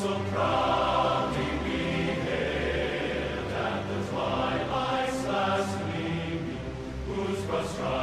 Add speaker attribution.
Speaker 1: Whose cross